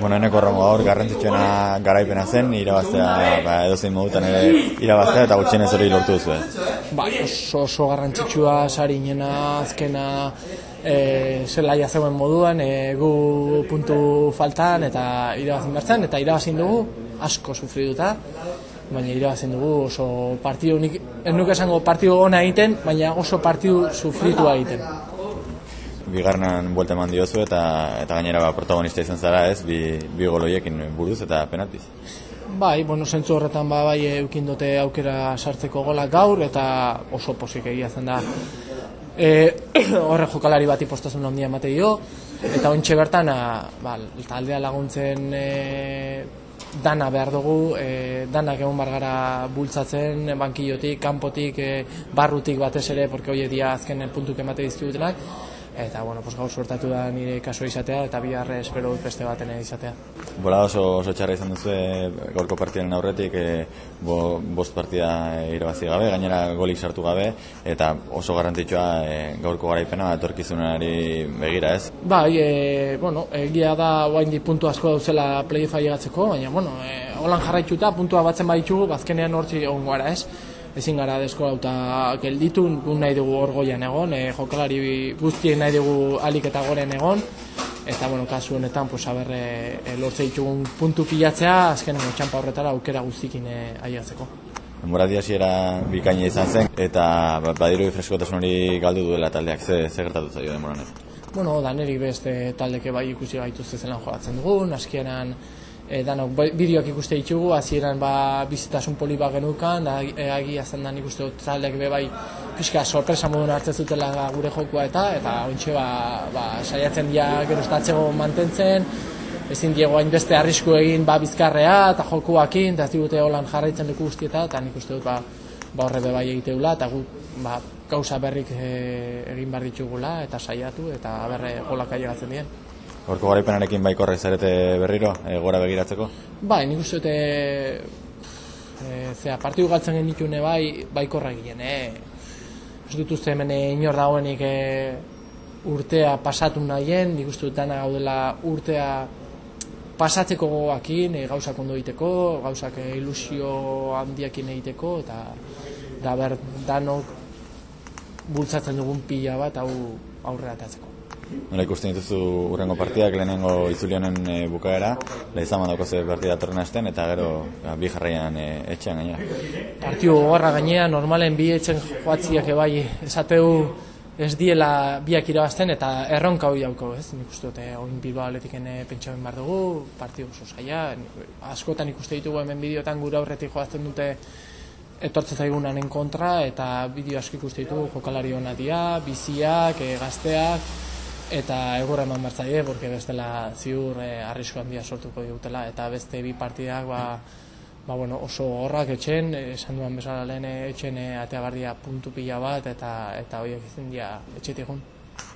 Bueno, eneko horrengo gaur garrantzitsuena garaipena zen, irabaztea, ba, edozein modutan ere irabaztea eta gutxienez hori lortu duzu, Bai, oso, oso garrantzitsua sarinena, azkena, e, zelaia zeuen moduan, e, gu puntu faltan eta irabazin bertzen, eta irabazin dugu asko sufriduta, baina irabazin dugu oso partidu, nik, ez nuke esango partidu ona egiten, baina oso partidu sufritua egiten bigarrenan buelta eman diozu eta eta gainera ba, protagonista izan zara, ez? Bi, bi goloiekin buruz eta penaltiz. Bai, bueno, zentzu horretan ba, bai eukin dute aukera sartzeko gola gaur eta oso posik egia zen da. E, horre jokalari bat ipostazun handia emate dio eta ontxe bertan a, ba, taldea laguntzen e, dana behar dugu, e, danak egon bargara bultzatzen, bankillotik, kanpotik, e, barrutik batez ere, porque hoi dia azken puntuk emate dizkidutenak, eta bueno, pues gaur suertatu da nire kaso izatea eta biharre espero dut beste baten izatea. Bola oso, oso txarra izan duzu gaurko partidaren aurretik e, bo, bost partida irabazi gabe, gainera golik sartu gabe eta oso garrantzitsua e, gaurko garaipena etorkizunari begira ez? Bai, e, bueno, egia da oain di puntu asko dauzela playoffa llegatzeko, baina bueno, e, holan jarraituta puntua batzen baditugu, bazkenean hortzi egon gara ez ezin gara desko eta gelditu, nahi dugu orgoian egon, e, jokalari guztien nahi dugu alik eta goren egon, eta bueno, kasu honetan, pues, aber, e, e, lortze ditugun puntu pilatzea, azkenengo txampa horretara aukera guztikin e, aiatzeko. Moradi hasiera bikaina izan zen, eta ba, badiru freskotasun hori galdu duela taldeak, ze, ze gertatu zaio demoran ez? Bueno, danerik beste taldeke bai ikusi gaituzte zelan jogatzen dugun, askienan e, danok bai, bideoak ikuste ditugu, hasieran ba bizitasun poli bat genukan, da e, agia zen da ikuste dut taldeak be bai pixka sorpresa modun hartzen zutela gure jokua eta eta ontxe ba, ba saiatzen dira gerostatzego mantentzen, ezin diego hainbeste arrisku egin ba bizkarrea eta jokuakin, eta ez holan jarraitzen dugu guztieta, eta nik uste dut ba, ba horre be bai egiteula, eta gu ba, gauza berrik e, egin behar ditugula, eta saiatu, eta berre golak ailegatzen dien. Horko garaipenarekin baikorrek zarete berriro, e, gora begiratzeko? Bai, nik uste dute e, zera, partidu galtzen genitune bai, baikorra egin, eh? Ez dut uste hemen inor dagoenik e, urtea pasatu nahien, nik uste dut dana gaudela urtea pasatzeko gogoakin, e, gauzak ondo egiteko, gauzak e, ilusio handiakin egiteko, eta da ber danok bultzatzen dugun pila bat hau aurrera atatzeko. Nola ikusten dituzu urrengo partidak lehenengo itzulionen e, bukaera, lehizan mandako ze partida torren hasten, eta gero ja, bi jarraian e, etxean gainera. Partio gogorra gainera, normalen bi etxen joatziak ebai esateu ez diela biak irabazten eta erronka hori dauko, ez? Nik uste dute oin Bilbao atletiken pentsamen behar dugu, partio oso zaila, askotan ikuste ditugu hemen bideotan gure aurretik joazten dute etortzen zaigunanen kontra eta bideo asko ikuste ditugu jokalari hona dia, biziak, e, gazteak, eta egurra eman bertzaile, porque bestela ziur eh, arrisko handia sortuko dutela, eta beste bi partidak ba, ba, bueno, oso horrak etxen, esan duan bezala lehen etxen eh, atea bardia puntu pila bat, eta eta horiek izin dia etxetik